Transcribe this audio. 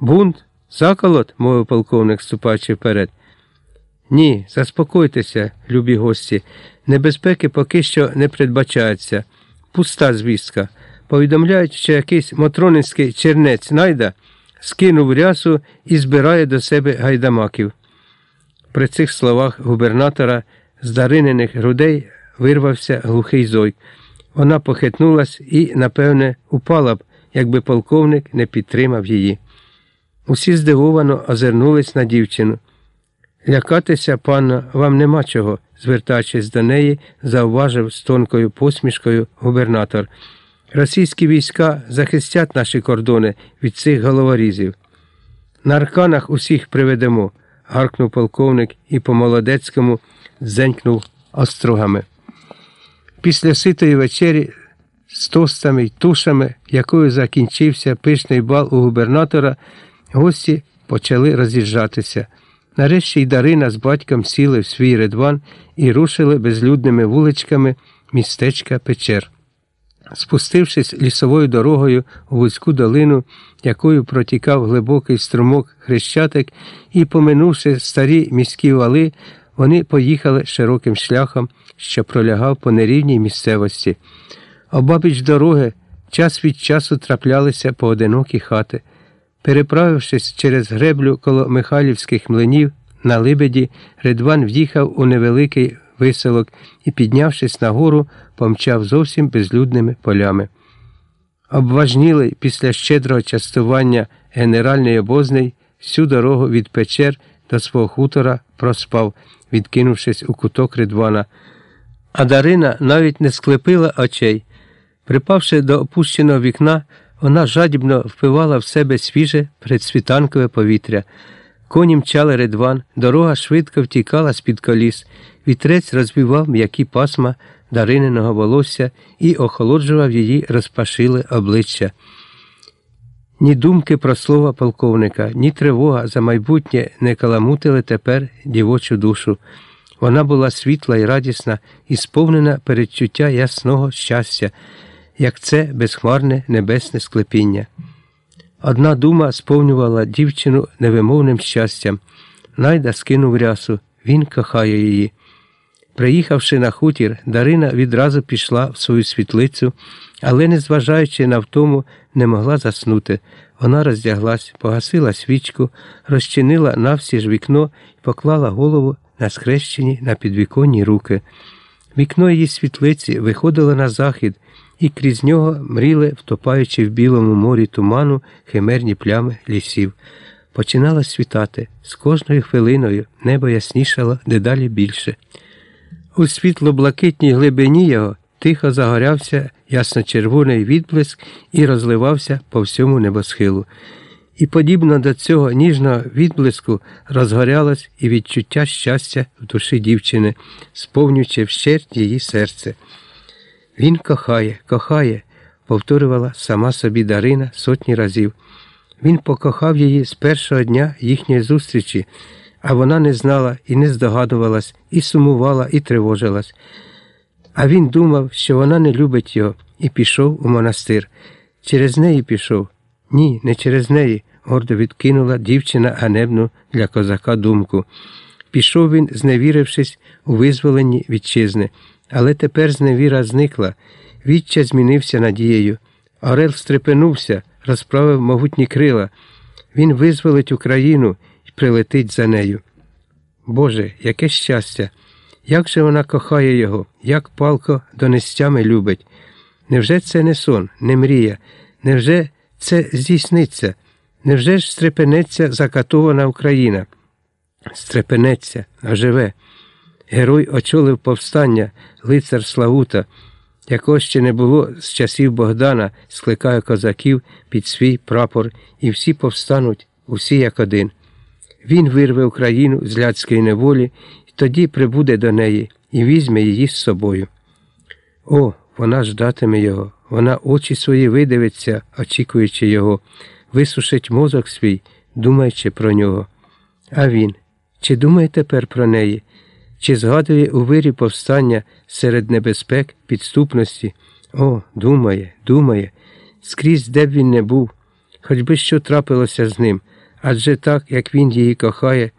Бунт? Заколот? мовив полковник, ступаючи вперед. Ні, заспокойтеся, любі гості. Небезпеки поки що не передбачається. Пуста звістка. Повідомляють, що якийсь мотронинський чернець найда скинув рясу і збирає до себе гайдамаків. При цих словах губернатора з даринених грудей вирвався глухий зой. Вона похитнулась і, напевне, упала б, якби полковник не підтримав її. Усі здивовано озирнулись на дівчину. Лякатися, панно, вам нема чого, звертаючись до неї, зауважив з тонкою посмішкою губернатор. Російські війська захистять наші кордони від цих головорізів. На арканах усіх приведемо, гаркнув полковник і по молодецькому дзенькнув острогами. Після ситої вечері з тостами й тушами, якою закінчився пишний бал у губернатора, гості почали роз'їжджатися. Нарешті й Дарина з батьком сіли в свій редван і рушили безлюдними вуличками містечка Печер. Спустившись лісовою дорогою у вузьку долину, якою протікав глибокий струмок хрещатик, і, поминувши старі міські вали, вони поїхали широким шляхом, що пролягав по нерівній місцевості. Обабіч дороги час від часу траплялися поодинокі хати. Переправившись через греблю коло Михайлівських млинів на Либеді, Редван в'їхав у невеликий виселок і, піднявшись нагору, помчав зовсім безлюдними полями. Обважнілий після щедрого частування генеральний обозний всю дорогу від печер до свого хутора проспав, відкинувшись у куток Редвана. А Дарина навіть не склепила очей. Припавши до опущеного вікна, вона жадібно впивала в себе свіже предсвітанкове повітря. Коні мчали редван, дорога швидко втікала з-під коліс, вітрець розвівав м'які пасма дариненого волосся і охолоджував її розпашиле обличчя. Ні думки про слова полковника, ні тривога за майбутнє не каламутили тепер дівочу душу. Вона була світла і радісна і сповнена передчуття ясного щастя, як це безхмарне небесне склепіння. Одна дума сповнювала дівчину невимовним щастям. Найда скинув рясу, він кохає її. Приїхавши на хутір, Дарина відразу пішла в свою світлицю, але, незважаючи на втому, не могла заснути. Вона роздяглась, погасила свічку, розчинила навсі ж вікно і поклала голову на схрещені на підвіконні руки. Вікно її світлиці виходило на захід, і крізь нього мріли, втопаючи в білому морі туману химерні плями лісів. Починало світати. З кожною хвилиною небо яснішало дедалі більше. У світло-блакитній глибині його тихо загорявся ясно-червоний відблиск і розливався по всьому небосхилу. І подібно до цього ніжного відблиску розгорялось і відчуття щастя в душі дівчини, сповнюючи вщерть її серце. Він кохає, кохає, повторювала сама собі Дарина сотні разів. Він покохав її з першого дня їхньої зустрічі, а вона не знала і не здогадувалась, і сумувала, і тривожилась. А він думав, що вона не любить його, і пішов у монастир. Через неї пішов. Ні, не через неї, гордо відкинула дівчина ганебну для козака думку. Пішов він, зневірившись у визволенні вітчизни. Але тепер зневіра зникла, відча змінився надією. Орел стрепенувся, розправив могутні крила. Він визволить Україну і прилетить за нею. Боже, яке щастя! Як же вона кохає його, як палко донестями любить. Невже це не сон, не мрія? Невже це здійсниться? Невже ж стрепенеться закатована Україна? Стрепенеться, оживе. Герой очолив повстання, лицар Славута, якого ще не було з часів Богдана, скликає козаків під свій прапор, і всі повстануть, усі як один. Він вирве Україну з ляцької неволі, і тоді прибуде до неї і візьме її з собою. О, вона ждатиме його, вона очі свої видивиться, очікуючи його, висушить мозок свій, думаючи про нього. А він, чи думає тепер про неї? Чи згадує у вирі повстання серед небезпек, підступності? О, думає, думає, скрізь де б він не був, хоч би що трапилося з ним, адже так, як він її кохає,